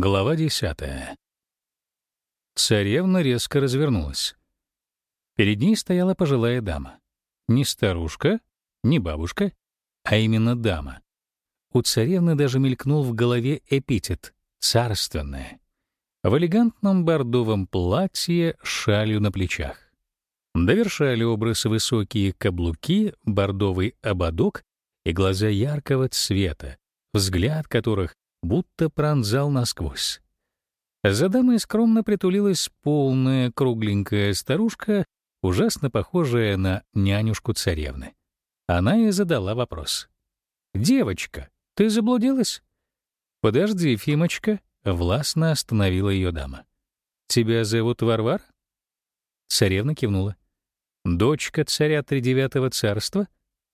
Глава десятая. Царевна резко развернулась. Перед ней стояла пожилая дама. Не старушка, не бабушка, а именно дама. У царевны даже мелькнул в голове эпитет «царственная». В элегантном бордовом платье шалью на плечах. Довершали образ высокие каблуки, бордовый ободок и глаза яркого цвета, взгляд которых будто пронзал насквозь. За дамой скромно притулилась полная кругленькая старушка, ужасно похожая на нянюшку царевны. Она и задала вопрос. «Девочка, ты заблудилась?» «Подожди, Фимочка», — властно остановила ее дама. «Тебя зовут Варвар?» Царевна кивнула. «Дочка царя Тридевятого царства?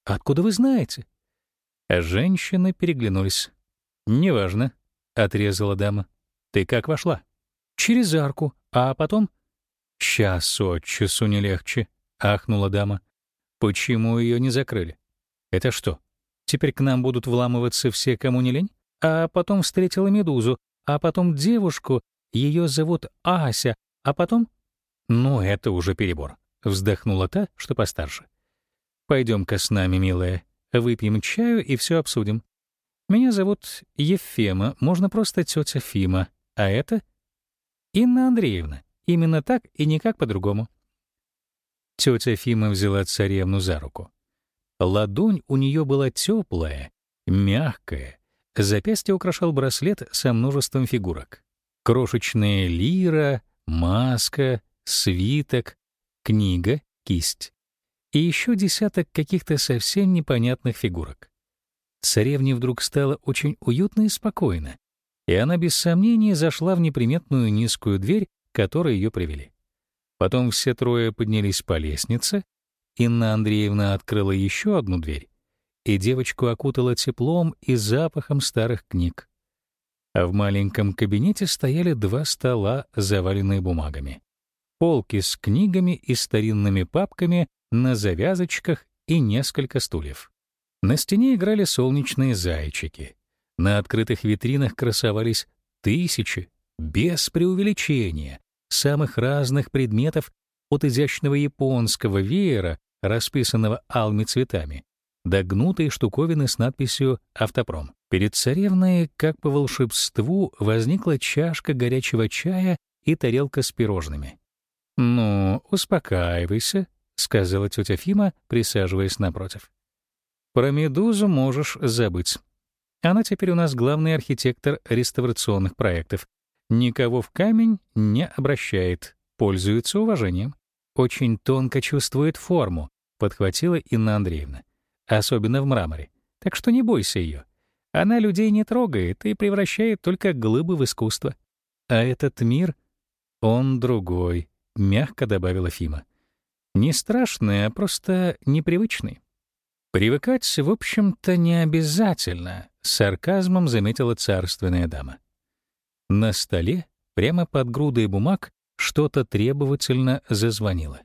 Откуда вы знаете?» Женщины переглянулись. «Неважно», — отрезала дама. «Ты как вошла?» «Через арку, а потом...» «Час от часу не легче», — ахнула дама. «Почему ее не закрыли? Это что, теперь к нам будут вламываться все, кому не лень? А потом встретила медузу, а потом девушку, ее зовут Ася, а потом...» «Ну, это уже перебор», — вздохнула та, что постарше. «Пойдем-ка с нами, милая, выпьем чаю и все обсудим. Меня зовут Ефема, можно просто тетя Фима, а это Инна Андреевна. Именно так и никак по-другому. Тетя Фима взяла царевну за руку. Ладонь у нее была теплая, мягкая. Запястье украшал браслет со множеством фигурок. Крошечная лира, маска, свиток, книга, кисть. И еще десяток каких-то совсем непонятных фигурок. Царевне вдруг стало очень уютно и спокойно, и она без сомнения зашла в неприметную низкую дверь, которой ее привели. Потом все трое поднялись по лестнице, Инна Андреевна открыла еще одну дверь, и девочку окутала теплом и запахом старых книг. А в маленьком кабинете стояли два стола, заваленные бумагами. Полки с книгами и старинными папками на завязочках и несколько стульев. На стене играли солнечные зайчики. На открытых витринах красовались тысячи, без преувеличения, самых разных предметов от изящного японского веера, расписанного алыми цветами, до гнутой штуковины с надписью «Автопром». Перед царевной, как по волшебству, возникла чашка горячего чая и тарелка с пирожными. «Ну, успокаивайся», — сказала тетя Фима, присаживаясь напротив. Про Медузу можешь забыть. Она теперь у нас главный архитектор реставрационных проектов. Никого в камень не обращает, пользуется уважением. Очень тонко чувствует форму, подхватила Инна Андреевна. Особенно в мраморе. Так что не бойся ее. Она людей не трогает и превращает только глыбы в искусство. А этот мир, он другой, мягко добавила Фима. Не страшный, а просто непривычный. Привыкать, в общем-то, не обязательно, с сарказмом заметила царственная дама. На столе, прямо под грудой бумаг, что-то требовательно зазвонило.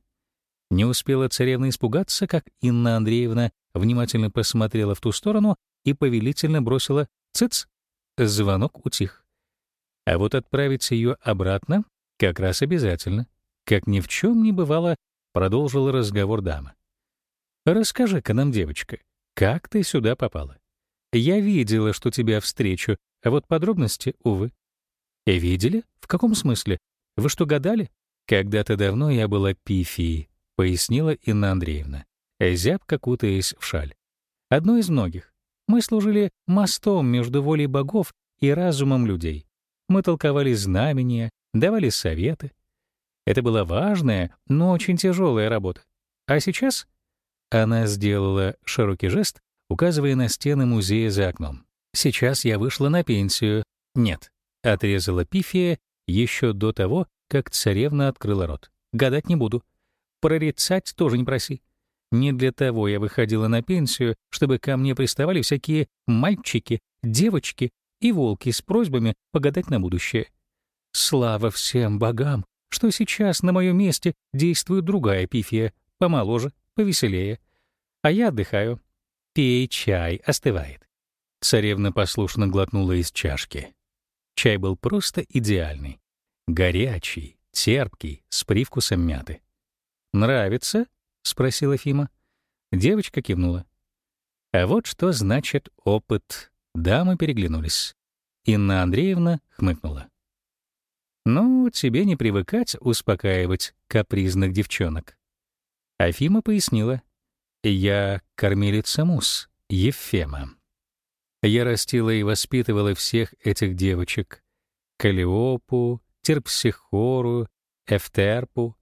Не успела царевна испугаться, как Инна Андреевна внимательно посмотрела в ту сторону и повелительно бросила «цыц». Звонок утих. А вот отправить ее обратно как раз обязательно. Как ни в чем не бывало, продолжила разговор дама. Расскажи-ка нам, девочка, как ты сюда попала? Я видела, что тебя встречу, а вот подробности, увы. И видели? В каком смысле? Вы что, гадали? Когда-то давно я была пифией, пояснила Инна Андреевна, зябко кутаясь в шаль. Одной из многих. Мы служили мостом между волей богов и разумом людей. Мы толковали знамения, давали советы. Это была важная, но очень тяжелая работа. А сейчас она сделала широкий жест, указывая на стены музея за окном. «Сейчас я вышла на пенсию». «Нет», — отрезала Пифия еще до того, как царевна открыла рот. «Гадать не буду. Прорицать тоже не проси. Не для того я выходила на пенсию, чтобы ко мне приставали всякие мальчики, девочки и волки с просьбами погадать на будущее. Слава всем богам, что сейчас на моем месте действует другая пифия, помоложе, повеселее. А я отдыхаю. Пей чай, остывает. Царевна послушно глотнула из чашки. Чай был просто идеальный. Горячий, терпкий, с привкусом мяты. «Нравится?» — спросила Фима. Девочка кивнула. А вот что значит опыт. Дамы переглянулись. Инна Андреевна хмыкнула. «Ну, тебе не привыкать успокаивать капризных девчонок». Афима пояснила. «Я кормилица мус, Ефема. Я растила и воспитывала всех этих девочек. Калиопу, Терпсихору, Эфтерпу.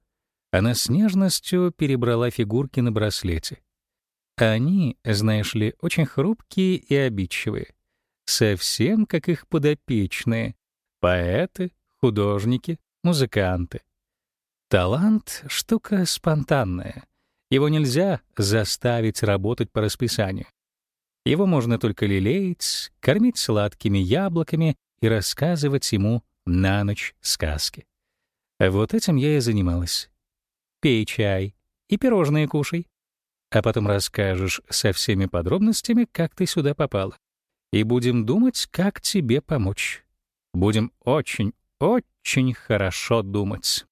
Она с нежностью перебрала фигурки на браслете. Они, знаешь ли, очень хрупкие и обидчивые. Совсем как их подопечные. Поэты, художники, музыканты. Талант — штука спонтанная. Его нельзя заставить работать по расписанию. Его можно только лелеять, кормить сладкими яблоками и рассказывать ему на ночь сказки. Вот этим я и занималась. Пей чай и пирожные кушай. А потом расскажешь со всеми подробностями, как ты сюда попала. И будем думать, как тебе помочь. Будем очень, очень хорошо думать.